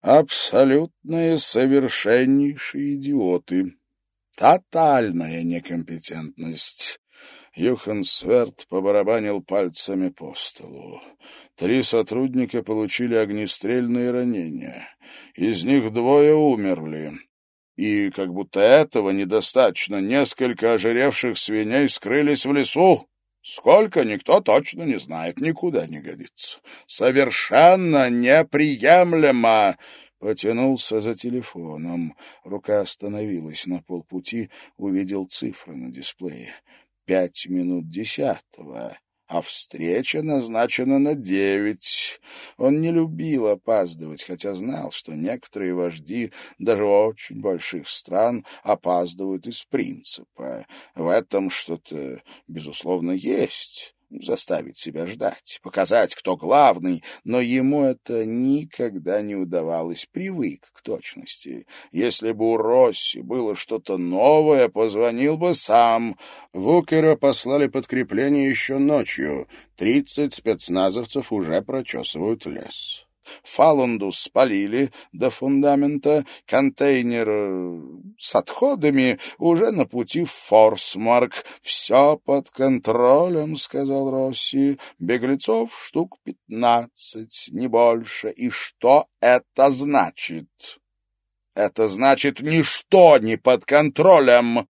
Абсолютные совершеннейшие идиоты. Тотальная некомпетентность. Юхан Сверд побарабанил пальцами по столу. Три сотрудника получили огнестрельные ранения. Из них двое умерли. И, как будто этого недостаточно, несколько ожиревших свиней скрылись в лесу. Сколько, никто точно не знает, никуда не годится. Совершенно неприемлемо! Потянулся за телефоном. Рука остановилась на полпути, увидел цифры на дисплее. Пять минут десятого а встреча назначена на девять. Он не любил опаздывать, хотя знал, что некоторые вожди даже очень больших стран опаздывают из принципа. В этом что-то, безусловно, есть заставить себя ждать, показать, кто главный, но ему это никогда не удавалось, привык к точности. Если бы у Росси было что-то новое, позвонил бы сам. Вукера послали подкрепление еще ночью. Тридцать спецназовцев уже прочесывают лес. Фалунду спалили до фундамента, контейнер э, с отходами уже на пути в Форсмарк. «Все под контролем», — сказал Росси. «Беглецов штук пятнадцать, не больше. И что это значит?» «Это значит, ничто не под контролем!»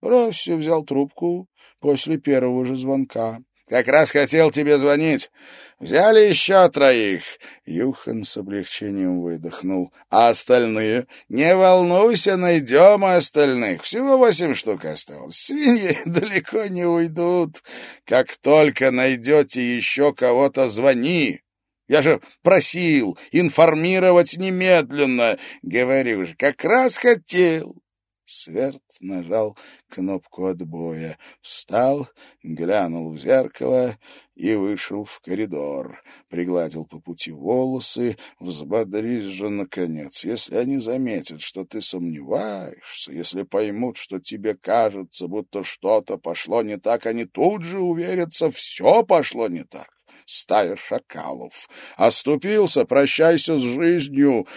Росси взял трубку после первого же звонка. Как раз хотел тебе звонить. Взяли еще троих. Юхан с облегчением выдохнул. А остальные? Не волнуйся, найдем остальных. Всего восемь штук осталось. Свиньи далеко не уйдут. Как только найдете еще кого-то, звони. Я же просил информировать немедленно. Говорю же, как раз хотел. Сверд нажал кнопку отбоя, встал, глянул в зеркало и вышел в коридор. Пригладил по пути волосы, взбодрись же, наконец. Если они заметят, что ты сомневаешься, если поймут, что тебе кажется, будто что-то пошло не так, они тут же уверятся, все пошло не так. Стая шакалов. Оступился, прощайся с жизнью.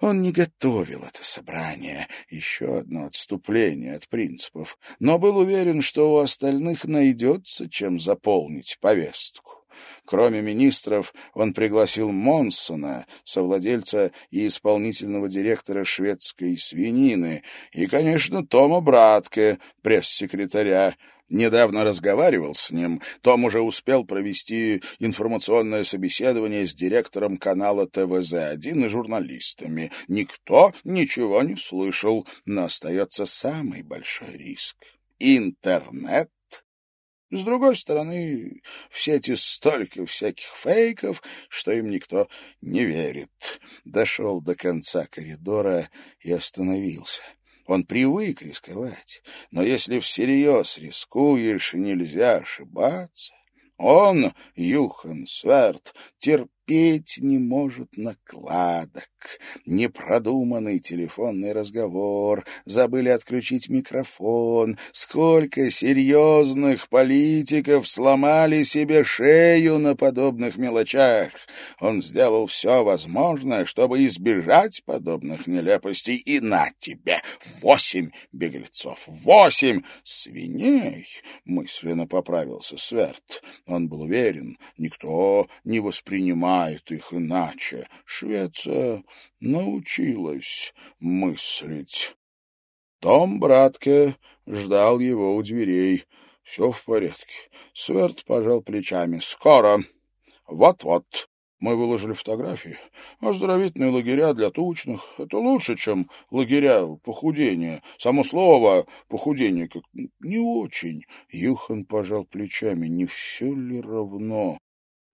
Он не готовил это собрание, еще одно отступление от принципов, но был уверен, что у остальных найдется, чем заполнить повестку. Кроме министров, он пригласил Монсона, совладельца и исполнительного директора шведской свинины, и, конечно, Тома Братке, пресс-секретаря, недавно разговаривал с ним. Том уже успел провести информационное собеседование с директором канала ТВЗ-1 и журналистами. Никто ничего не слышал, но остается самый большой риск. Интернет с другой стороны, в сети столько всяких фейков, что им никто не верит. Дошел до конца коридора и остановился. Он привык рисковать, но если всерьез рискуешь, нельзя ошибаться. Он, Юхан Сверд, терпел терпеть не может накладок. Непродуманный телефонный разговор, забыли отключить микрофон. Сколько серьезных политиков сломали себе шею на подобных мелочах. Он сделал все возможное, чтобы избежать подобных нелепостей. И на тебе восемь беглецов, восемь свиней, мысленно поправился Сверд. Он был уверен, никто не воспринимал понимает их иначе. Швеция научилась мыслить. Том Братке ждал его у дверей. Все в порядке. Сверд пожал плечами. Скоро. Вот-вот. Мы выложили фотографии. Оздоровительные лагеря для тучных. Это лучше, чем лагеря похудения. Само слово похудение как не очень. Юхан пожал плечами. Не все ли равно?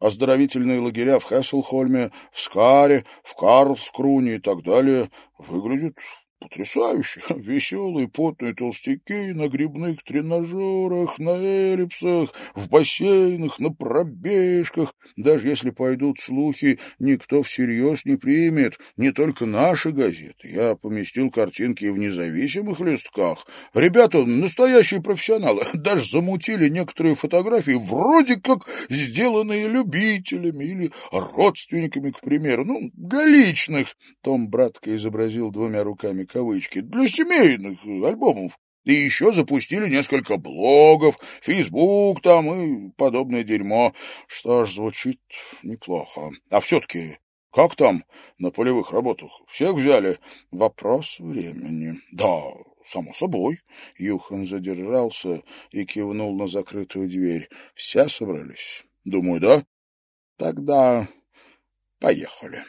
Оздоровительные лагеря в Хесселхольме, в Скаре, в Карлскруне и так далее выглядят потрясающе. Веселые потные толстяки на грибных тренажерах, на эллипсах, в бассейнах, на пробежках. Даже если пойдут слухи, никто всерьез не примет, не только наши газеты. Я поместил картинки в независимых листках. Ребята настоящие профессионалы. Даже замутили некоторые фотографии, вроде как сделанные любителями или родственниками, к примеру. Ну, для личных. Том братка изобразил двумя руками кавычки. Для семейных альбомов. И еще запустили несколько блогов, Фейсбук там и подобное дерьмо. Что ж, звучит неплохо. А все-таки как там на полевых работах? Всех взяли? Вопрос времени. Да, само собой. Юхан задержался и кивнул на закрытую дверь. Все собрались? Думаю, да. Тогда поехали.